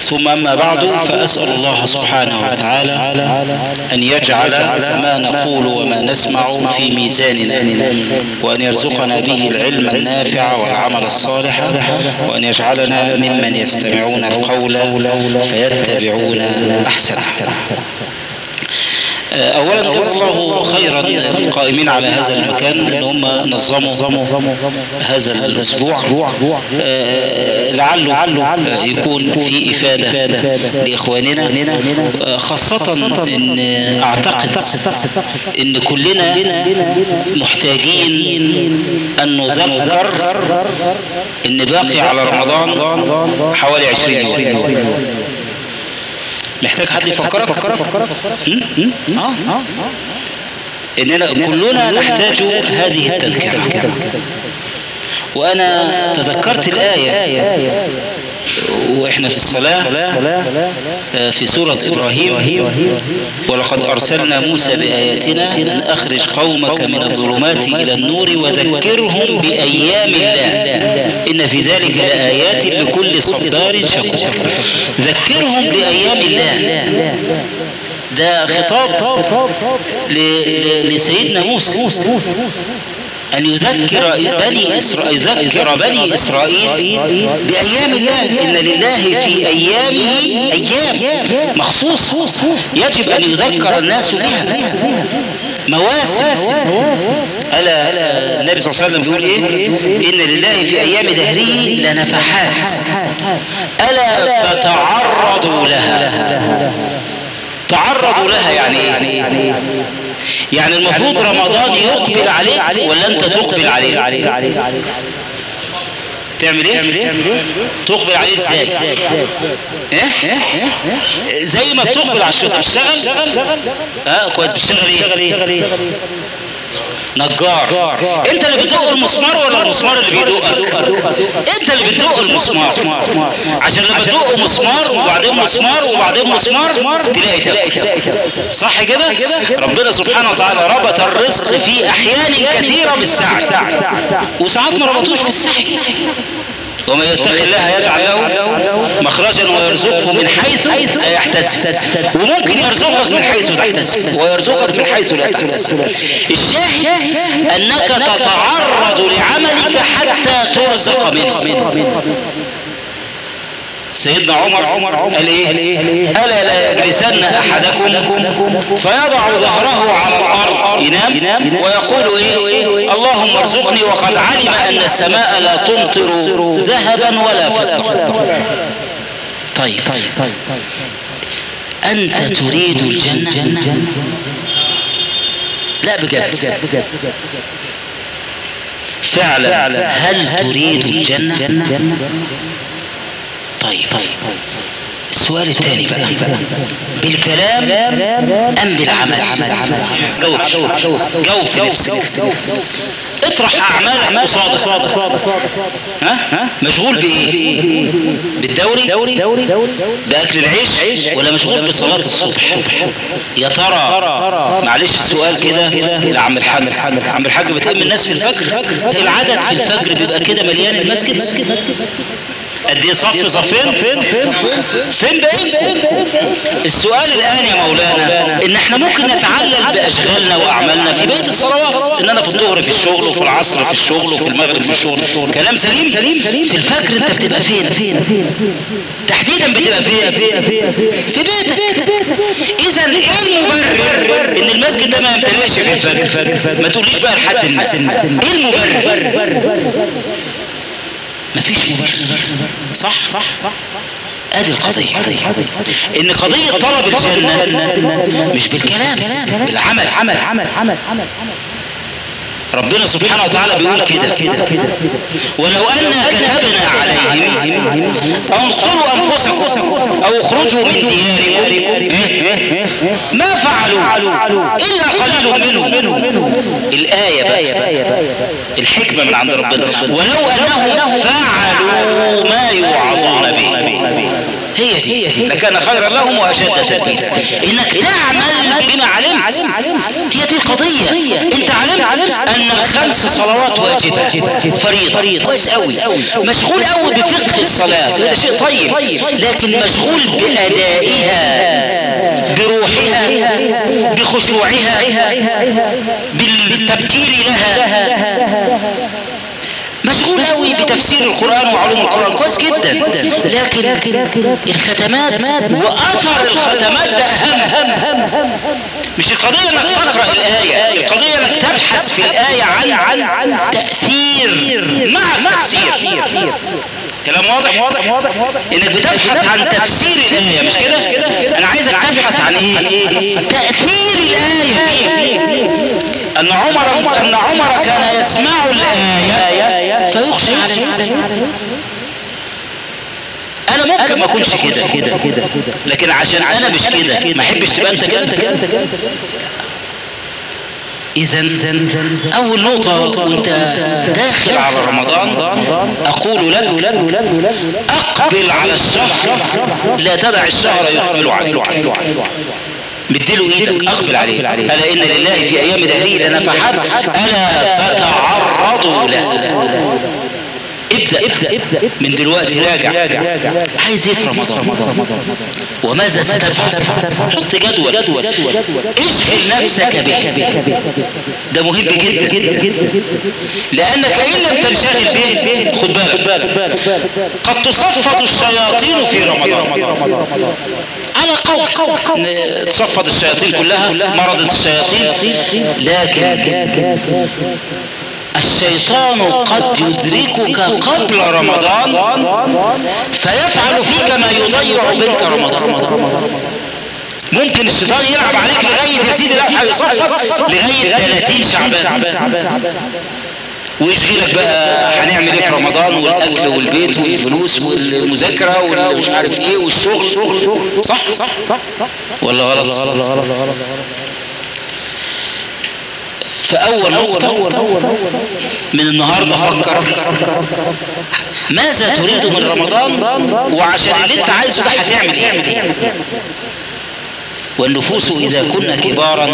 ثم أما بعد فأسأل الله سبحانه وتعالى أن يجعل ما نقول وما نسمع في ميزاننا وأن يرزقنا به العلم النافع والعمل الصالح وأن يجعلنا ممن يستمعون القول فيتبعون أحسنه اولا جزا الله خيرا القائمين على هذا المكان ان هم نظموا هذا الأسبوع لعله يكون في إفادة لإخواننا خاصة إن أعتقد إن كلنا محتاجين أن نذكر إن باقي على رمضان حوالي 20 يوم. محتاج حد يفكرك؟ آه. إننا كلنا نحتاج هذه التذكرة. وأنا تذكرت الآية. وإحنا في الصلاة في سورة إبراهيم ولقد أرسلنا موسى بآياتنا أن أخرج قومك من الظلمات إلى النور وذكرهم بأيام الله. إن في ذلك لآيات لكل صبار شكور. ذكرهم بأيام الله. ده خطاب لسيدنا موسى. أن يذكر بني إسرائيل يذكر بني إسرائيل بأيام الله إن لله في أيامه أيام مخصوصة يجب أن يذكر الناس بها. مواسم ألا النبي صلى الله عليه وسلم بيقول إيه؟ إن لله في أيام دهره لنفحات. ألا فتعرضوا لها. تعرضوا لها يعني. إيه يعني المفروض رمضان يقبل عليك ولا انت تقبل عليه تعمل إيه؟ تقبل عليه إزاي إيه زي ما بتقبل على الشغل بتشتغل؟ آه كويس. بتشتغل إيه؟ نجار. انت اللي بتدق المسمار ولا المسمار اللي بيدقك انت اللي بتدق المسمار. عشان لما تدق مسمار وبعدين مسمار وبعدين مسمار تلاقي تاكل صح كده؟ ربنا سبحانه وتعالى ربط الرزق في أحيان كثيرة بالسعي. وساعات ما ربطوش بالسعي. ومن يتق الله يجعل له مخرجا ويرزقه من حيث لا يحتسب. وممكن يرزقك من حيث تحتسب. ويرزقك من حيث لا تحتسب. الشاهد أنك تتعرض لعملك حتى ترزق منه. سيدنا عمر قال إيه؟ ألا لا يجلسن أحدكم فيضع ظهره على الأرض ينام ويقول إيه؟ اللهم ارزقني وقد علم أن السماء لا تمطر ذهبا ولا فضة. طيب أنت تريد الجنة؟ لا بجد. فعلا. هل تريد الجنة؟ طيب السؤال الثاني بقى. بالكلام أم بالعمل؟ جاوب. جاوب في نفسك. اطرح أعمالك قصادك. ها؟ مشغول بإيه؟ بالدوري؟ بأكل العيش ولا مشغول بصلاة الصبح؟ يا ترى معلش السؤال كده لعم الحاج. عم الحاج بتأم الناس في الفجر؟ العدد في الفجر بيبقى كده مليان المسجد؟ قد إيه صف صفين؟ فين بقيتكم السؤال الآن يا مولانا إن إحنا ممكن نتعلل بأشغالنا وأعمالنا في بقيه الصلوات إن أنا في الظهر في الشغل وفي العصر في الشغل وفي المغرب في الشغل. كلام سليم؟ في الفجر أنت بتبقى فين؟ تحديدا بتبقى فين؟ في بيتك. اذا إيه المبرر إن المسجد ده ما يمتلئش في الفجر؟ ما تقوليش بقى لحد ما. إيه المبرر؟ مفيش مبرر صح؟ صح أدي القضية. إن قضية طلب الجنة مش بالكلام بالعمل. عمل عمل عمل عمل ربنا سبحانه وتعالى بيقول كده. ولو أنا كتبنا عليهم اقتلوا أنفسكم أو اخرجوا من دياركم إيه؟ ما فعلوا إلا قليل منهم. الآية بقى الحكمة من عند ربنا. ولو أنهم فعلوا ما يوعظون به. هي دي لكان خيرا لهم وأشد تثبيتا. إنك تعمل بما علمت. هي دي القضية. أنت علمت. ان الخمس صلوات واجبة فريضة كويس قوي مشغول قوي بفقه الصلاة وده شيء طيب لكن مشغول بأدائها بروحها بخشوعها بالتبكير لها. مشغول قوي بتفسير القرآن وعلوم القرآن كويس جدا. لكن الختمات وأثر الختمات ده أهم مش القضية إنك تقرأ الآية. القضية إنك تبحث في الآية عن عن تأثير مع التفسير كلام واضح؟ إنك بتبحث عن تفسير الآية مش كده؟ أنا عايزك تبحث عن إيه؟ تأثير الآية. أن عمر أن عمر كان يسمع الآية فيخشى عليه أنا ممكن ما أكونش كده. لكن عشان أنا مش كده ما أحبش تبقى أنت كده. اذا أول نقطة وأنت داخل على رمضان أقول لك أقبل على الشهر لا تدع الشهر يقبل عليك. مديله إيدك أقبل عليه. ألا إن لله في أيام دهره لنفحات ألا فتعرضوا له. ابدأ ابدأ من دلوقتي راجع. عايز إيه في رمضان؟ وماذا ستفعل؟ حط جدول. اشغل نفسك به. ده مهم جدا. لأنك إن لم تنشغل به خد بالك. قد تصفد الشياطين في رمضان. على قول. تصفد الشياطين كلها مرضت الشياطين. لكن الشيطان قد يدركك قبل رمضان فيفعل فيك ما يضيع بك رمضان. ممكن الشيطان يلعب عليك لغاية يا سيدي لا هيصفر لغاية 30 شعبان. ويشغلك بقى هنعمل إيه في رمضان؟ والأكل والبيت والفلوس والمذاكرة والمش عارف إيه والشغل. صح؟ ولا غلط. فأول نقطة. من النهاردة فكر. ماذا تريد من رمضان؟ وعشان اللي انت عايزه ده هتعمل إيه؟ والنفوس إذا كنا كبارا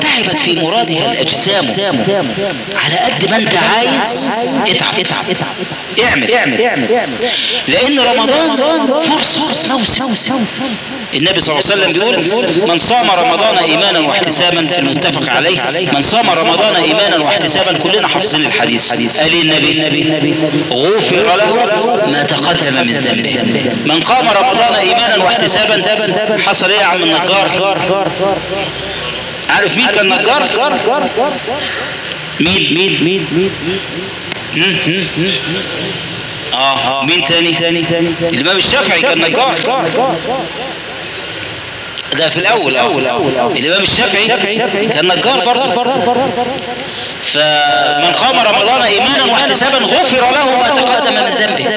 تعبت في مرادها الأجسام. على قد ما أنت عايز اتعب. اعمل. لأن رمضان فرصة موسم. النبي صلى الله عليه وسلم بيقول من صام رمضان إيمانا واحتسابا في المتفق عليه. من صام رمضان إيمانا واحتسابا كلنا حافظين الحديث. قال النبي غفر له ما تقدم من ذنبه من قام رمضان إيمانا واحتسابا حصل إيه يا عم النجار؟ عارف مين كان نجار؟ مين؟ مين مين مين آه. مين تاني؟ الإمام الشافعي كان نجار. ده في الأول أول الإمام الشافعي كان نجار برضه فمن قام رمضان إيمانا واحتسابا غفر له ما تقدم من ذنبه.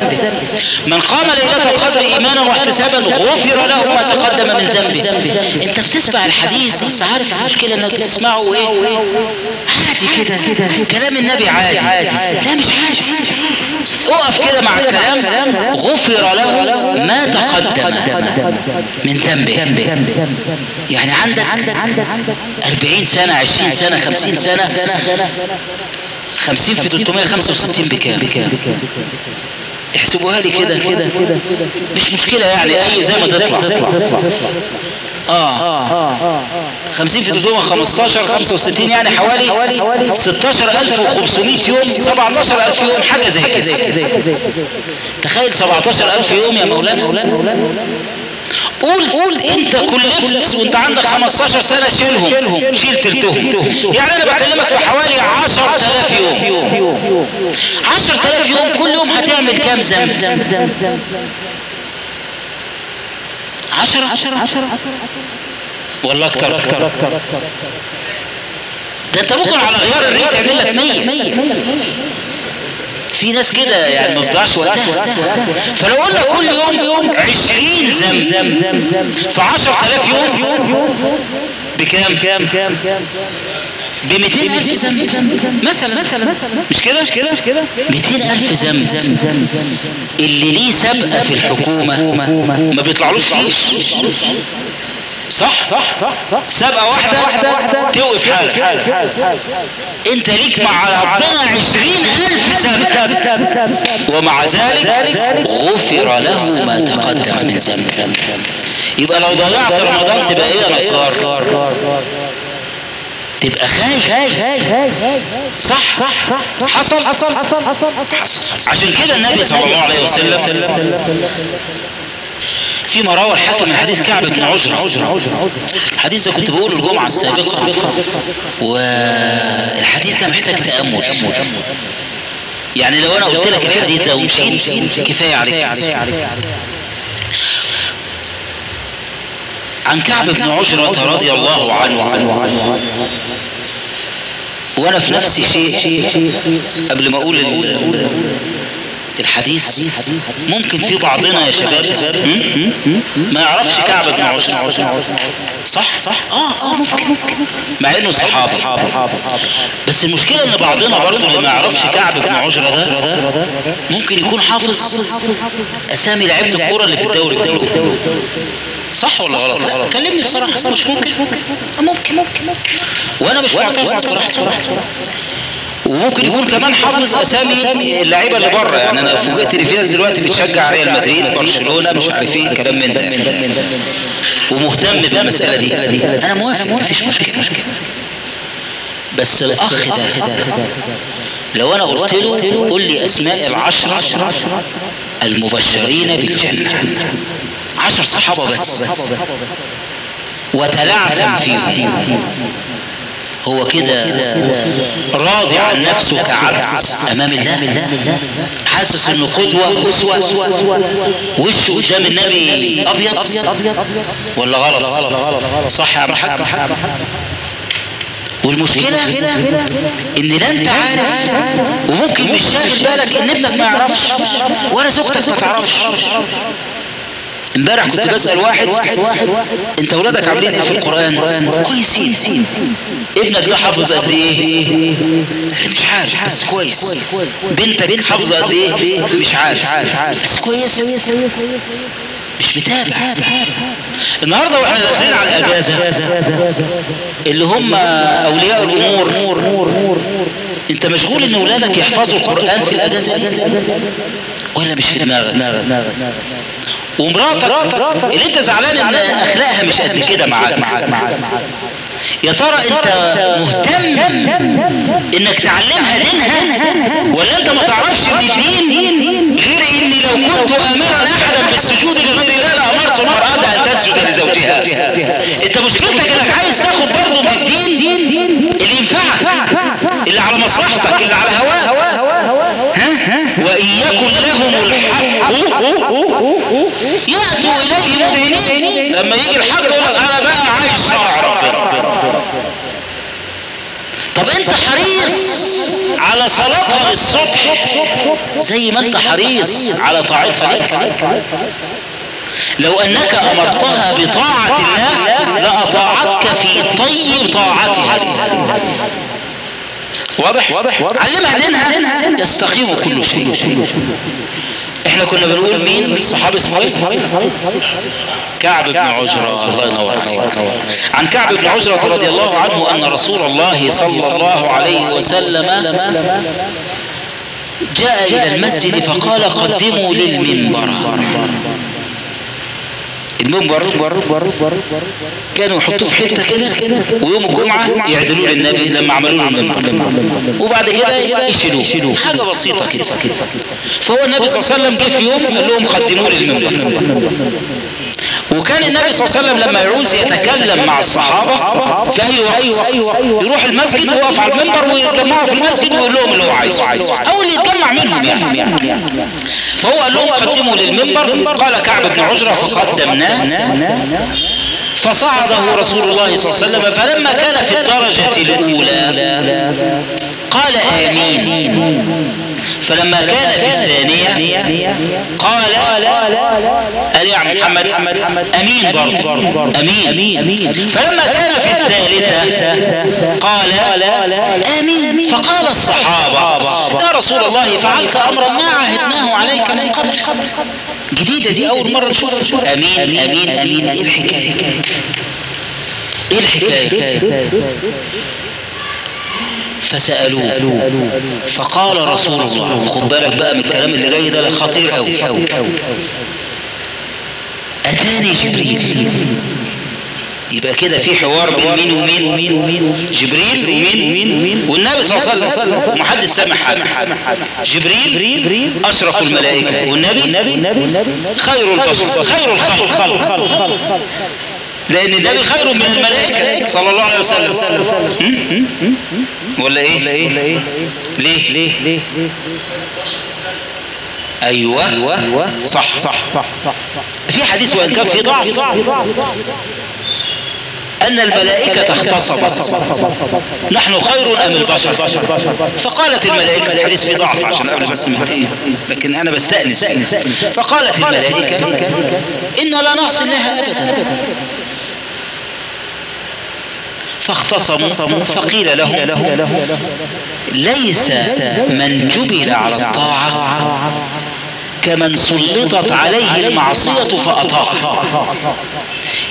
من قام ليلة القدر إيمانا واحتسابا غفر له ما تقدم من ذنبه. أنت بتسمع الحديث بس عارف المشكلة إنك بتسمعه إيه؟ عادي كده كلام النبي عادي. لا مش عادي. اقف كده مع الكلام. غفر له ما تقدم من ذنبه. يعني عندك 40 سنة 20 سنة 50 سنة. 50 في 365 بكام؟ احسبوها لي كده. مش مشكلة يعني أي زي ما تطلع. آه. 50 في 315 65 يعني حوالي 16500 يوم 17000 يوم حاجة زي كده. تخيل 17000 يوم يا مولانا. قول قول أنت كلفت وأنت عندك 15 سنة شيلهم شيل تلتهم. يعني أنا بكلمك في حوالي 10000 يوم. 10000 يوم كل يوم هتعمل كام ذنب 10 ولا أكتر. ده ده أنت ممكن على غيار الريح تعمل لك 100 في ناس كده يعني ما بتضيعش وقتها. فلو قلنا كل يوم 20 زمزم في 10000 يوم بكام؟ ب 200 ألف زمزم مثلا. مش كده؟ مش كده؟ 200 ألف زمزم اللي ليه سابقة في الحكومة ما بيطلعلوش فيش صح؟ صح صح سابقة واحدة توقف حالك. انت ليك مع ربنا عشرين سابقة ومع ذلك غفر له ما تقدم من ذنبه يبقى لو ضيعت رمضان تبقى إيه يا نقار؟ تبقى خايف صح؟ صح صح حصل؟ حصل. حصل حصل عشان كده النبي صلى الله عليه وسلم فيما روى الحاكم من حديث كعب بن عجرة. الحديث ده كنت بقوله الجمعة السابقة. والحديث ده محتاج تأمل. يعني لو أنا قلت لك الحديث ده ومشيت كفاية عليك. عن كعب بن عجرة رضي الله عنه. وأنا في نفسي شيء قبل ما أقول الحديث ممكن في بعضنا يا شباب ما يعرفش كعب بن عجرة. صح صح؟ آه آه ممكن. مع إنه صحابي. بس المشكلة إن بعضنا برضه اللي ما يعرفش كعب بن عجرة ده ممكن يكون حافظ أسامي لعيبة الكورة اللي في الدوري كله. صح ولا غلط؟ لا كلمني بصراحة مش ممكن. ممكن ممكن. وأنا مش معترض براحتي وممكن يكون كمان حافظ أسامي اللعيبة اللي بره. يعني أنا فوجئت ان في ناس دلوقتي بتشجع ريال مدريد برشلونة مش عارف إيه كلام من ده. ومهتم بالمسألة دي. أنا موافق. مفيش مشكلة. بس الأخ ده لو أنا قلت له قول لي أسماء العشرة المبشرين بالجنة. عشر صحابة بس. وتلعثم فيهم هو كده راضي عن نفسه كعبد أمام الله. حاسس إنه قدوة اسوه وشه قدام النبي؟ أبيض. ولا غلط؟ صح يا الحاج والمشكلة إن لا أنت عارف وممكن مش شاغل بالك إن ابنك ما يعرفش ولا زوجتك ما تعرفش. امبارح كنت بسأل واحد انت ولادك عاملين إيه في القرآن؟ كويسين. ابنك ده حافظ قد إيه؟ مش عارف بس كويس. بنتك حافظة قد إيه؟ مش عارف. بس كويس. مش متابع. النهارده وإحنا داخلين على الأجازة اللي هم أولياء الأمور انت مشغول إن اولادك يحفظوا القرآن في الأجازة دي؟ ولا مش في دماغك؟ ومراتك اللي انت زعلان ان اخلاقها مش قد كده معاك يا ترى انت مهتم انك تعلمها دينها ولا انت ما تعرفش ان الدين غير اني لو كنت امرا احدا بالسجود لغير الله لامرت المرأة أن تسجد لزوجها. انت مشكلتك انك عايز تاخد برضه من الدين اللي ينفعك اللي على مصلحتك اللي على هواك. لما يجي الحق يقول لك أنا بقى عايز شرع ربنا. طب أنت حريص على صلاتها الصبح زي ما أنت حريص على طاعتها لك؟ لو أنك أمرتها بطاعة الله لأطاعتك في طي طاعتها واضح؟ علمها دينها يستقيم كل شيء. إحنا كنا بنقول مين؟ الصحابي اسمه إيه؟ كعب بن عجرة. الله ينور عليك. عن كعب بن عجرة رضي الله عنه أن رسول الله صلى الله عليه وسلم جاء إلى المسجد فقال قدموا للمنبر. المنبر كانوا يحطوه في حتة كده ويوم الجمعة يعدلوه للنبي لما عملوا له المنبر وبعد كده يشيلوه. حاجة بسيطة كده. فهو النبي صلى الله عليه وسلم جه في يوم قال لهم قدموا لي المنبر وكان النبي صلى الله عليه وسلم لما يعوز يتكلم مع الصحابة في أي وقت يروح المسجد ويقف على المنبر ويتجمعوا في المسجد ويقول لهم اللي هو عايزه أو اللي يتجمع منهم يعني. فهو قال لهم قدموا للمنبر قال كعب بن عجرة فقدمناه. فصعده رسول الله صلى الله عليه وسلم فلما كان في الدرجة الأولى قال آمين. فلما كان في الثانية قال قال يا محمد أمين برضه. أمين. فلما كان في الثالثة قال آمين. فقال الصحابة يا رسول الله فعلت أمرا ما عهدناه عليك من قبل. جديدة دي أول مرة نشوف. أمين أمين أمين. إيه الحكاية؟ إيه الحكاية؟ فسألوه. فقال رسول الله خد بالك بقى من الكلام اللي جاي ده خطير قوي أتاني جبريل؟ يبقى كده في حوار بين مين ومين؟ جبريل ومين؟ والنبي صلى الله عليه وسلم محدث سامع حاجة. جبريل أشرف الملائكة والنبي خير البشر خير الخلق. لأن النبي خير من الملائكة. صلى الله عليه وسلم. ولا إيه؟ ليه؟ ليه؟ أيوه. صح صح صح. في حديث وإن كان في ضعف. أن الملائكة اختصمت نحن خير أم البشر؟ فقالت الملائكة الحديث في ضعف عشان قبل بس لكن أنا بستأنس. فقالت الملائكة إن لا نعصي الله أبدا. فاختصموا فقيل لهم ليس من جبل على الطاعة كمن سلطت عليه المعصية فأطاع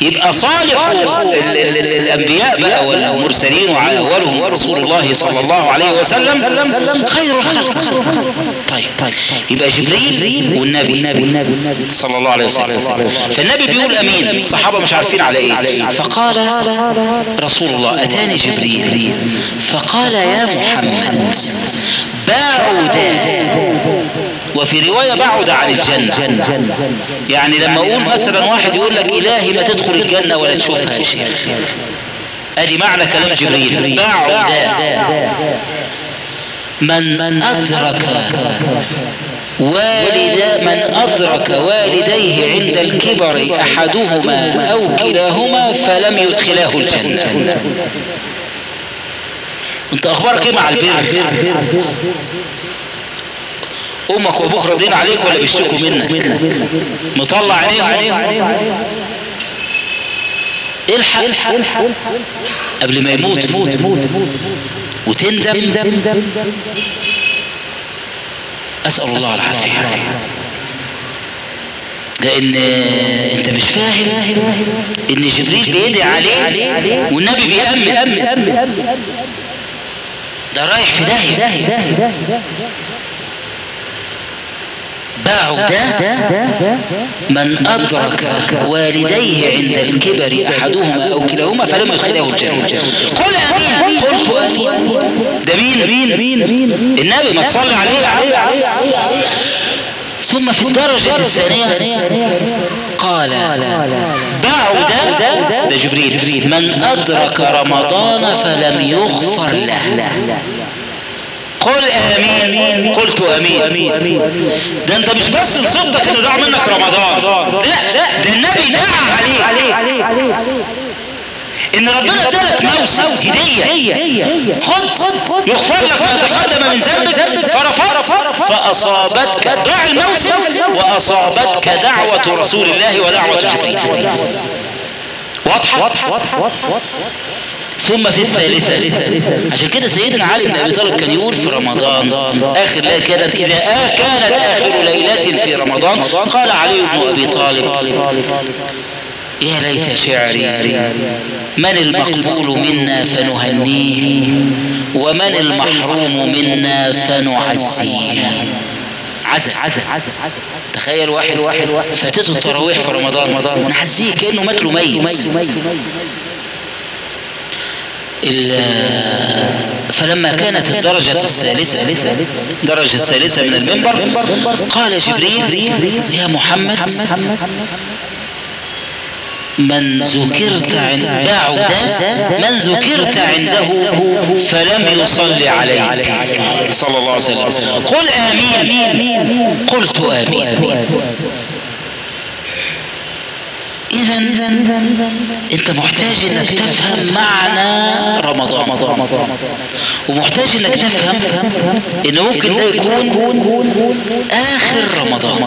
يبقى صالح الأنبياء بقى والمرسلين أولهم رسول الله صلى الله عليه وسلم خير الخلق طيب يبقى جبريل والنبي. صلى الله عليه وسلم. فالنبي بيقول أمين. الصحابة مش عارفين على إيه. فقال رسول الله. أتاني جبريل. فقال يا محمد بعد. وفي رواية بعد عن الجنة. يعني لما أقول مثلا واحد يقول لك إلهي ما تدخل الجنة ولا تشوفها يا شيخ. أدي معنى كلام جبريل. بعد. من أدرك. والد من أدرك والديه عند الكبر أحدهما أو كلاهما فلم يدخلاه الجنة. أنت أخبارك إيه مع البر؟ أمك وابوك راضيين عليك ولا بيشتكوا منك؟ مطلع عينيهم. الحق؟ قبل ما يموت. وتندم. أسأل الله العافية. لأن أنت مش فاهم إن جبريل بيدعي عليه والنبي بيأمن. ده رايح في داهية. بعد من أدرك والديه عند الكبر أحدهما أو كلاهما فلم يدخله الجنة. قل أمين. قلت أمين. ده مين النبي ما تصلي عليه. ثم في الدرجة الثانية قال بعد ده جبريل. من أدرك رمضان فلم يغفر له. قل آمين. قلت آمين. ده انت مش بس نصيبتك ان ضاع منك رمضان. لا ده النبي دعا عليك. إن ربنا ادالك موسم هدية. خد يغفر لك ما تقدم من ذنبك فرفضت فأصابتك ضاع الموسم وأصابتك دعوة رسول الله ودعوة جبريل. واضحة؟ ثم في الثالثة. عشان كده سيدنا علي بن أبي طالب كان يقول في رمضان آخر ليلة كانت إذا آه كانت آخر ليلة في رمضان قال علي بن أبي طالب يا ليت شعري من المقبول منا فنهنيه ومن المحروم منا فنعزيه. عزا تخيل واحد فاتته التراويح في رمضان نعزيه كأنه مات له ميت. فلما كانت الدرجة الثالثة الدرجة الثالثة من المنبر قال جبريل يا محمد من ذكرت عند من ذكرت عنده فلم يصلي عليك. صلى الله عليه وسلم. قل آمين. قلت آمين. اذا أنت محتاج إنك تفهم معنى رمضان. ومحتاج إنك تفهم إن ممكن ده يكون آخر رمضان.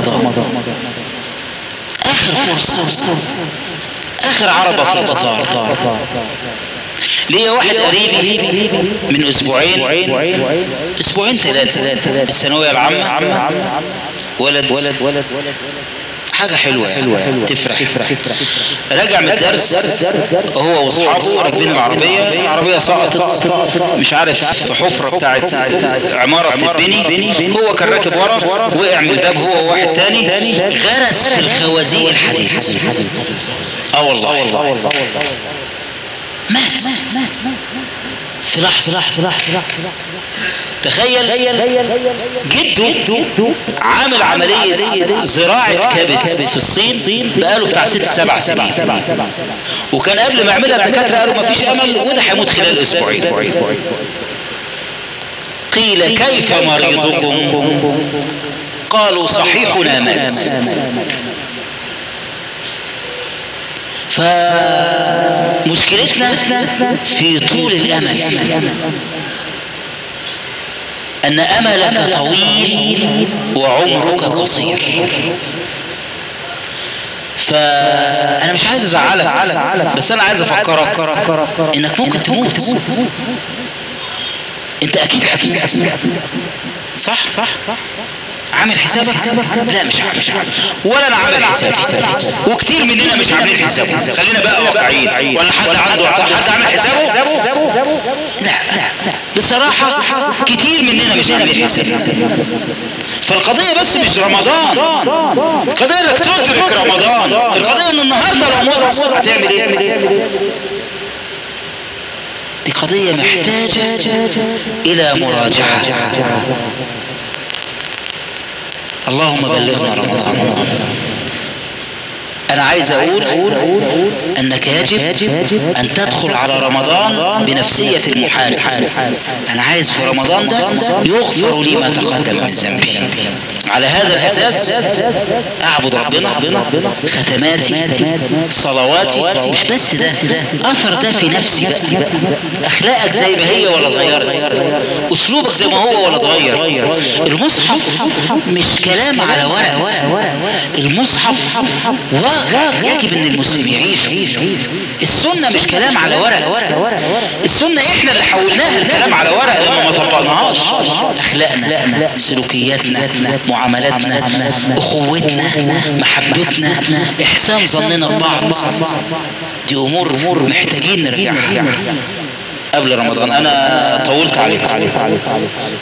آخر فرصة. آخر عربة في القطار. ليا واحد قريبي من أسبوعين أسبوعين ثلاثة الثانوية العامة ولد ولد ولد. حاجة حلوة يعني تفرح. راجع من الدرس هو وأصحابه راكبين العربية العربية سقطت مش عارف في حفرة بتاعت عمارة بتتبني هو كان راكب ورا وقع من الباب هو وواحد تاني غرس في الخوازيق الحديد. آه والله. مات. في لحظة لحظة لحظة. تخيل جده عامل عملية زراعة كبد في الصين بقاله بتاع ست سبع سنين. وكان قبل ما يعملها الدكاترة قالوا ما فيش أمل وده هيموت خلال أسبوعين. قيل كيف مريضكم؟ قالوا صحيحنا مات. فمشكلتنا في طول الأمل. أن أملك طويل وعمرك قصير. فأنا مش عايز أزعلك بس أنا عايز أفكرك إنك ممكن تموت. أنت أكيد هتموت صح؟ صح عامل حسابك؟ لا مش عامل ولا أنا عامل حسابي. وكتير مننا مش عاملين حسابه. خلينا بقى واقعيين. ولا حد عنده حد عامل حسابه؟ لا. بصراحة كتير عاملين حسابه فالقضية بس مش رمضان. القضية انك تدرك رمضان. القضية إن النهاردة لو مت هتعمل إيه؟ دي قضية محتاجة إلى مراجعة. اللهم بلغنا رمضان. أنا عايز أقول أنك يجب أن تدخل على رمضان بنفسية المحارب. أنا عايز في رمضان ده يغفر لي ما تقدم من ذنبي. على هذا الأساس أعبد ربنا ختماتي صلواتي مش بس ده أثر ده في نفسي بقى. أخلاقك زي ما هي ولا اتغيرت؟ أسلوبك زي ما هو ولا اتغير؟ المصحف مش كلام على ورق. المصحف واقع يجب إن المسلم يعيش. السنة مش كلام على ورق. السنة إحنا اللي حولناها الكلام على ورق لما ما طبقناهاش أخلاقنا سلوكياتنا معاملاتنا أخوتنا محبتنا إحسان ظننا ببعض. دي أمور محتاجين نرجعها قبل رمضان. أنا طولت عليكم.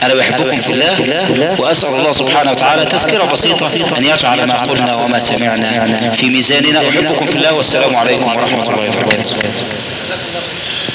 أنا بحبكم في الله وأسأل الله سبحانه وتعالى تذكرة بسيطة أن يجعل ما قلنا وما سمعنا في ميزاننا. أحبكم في الله والسلام عليكم ورحمة الله وبركاته.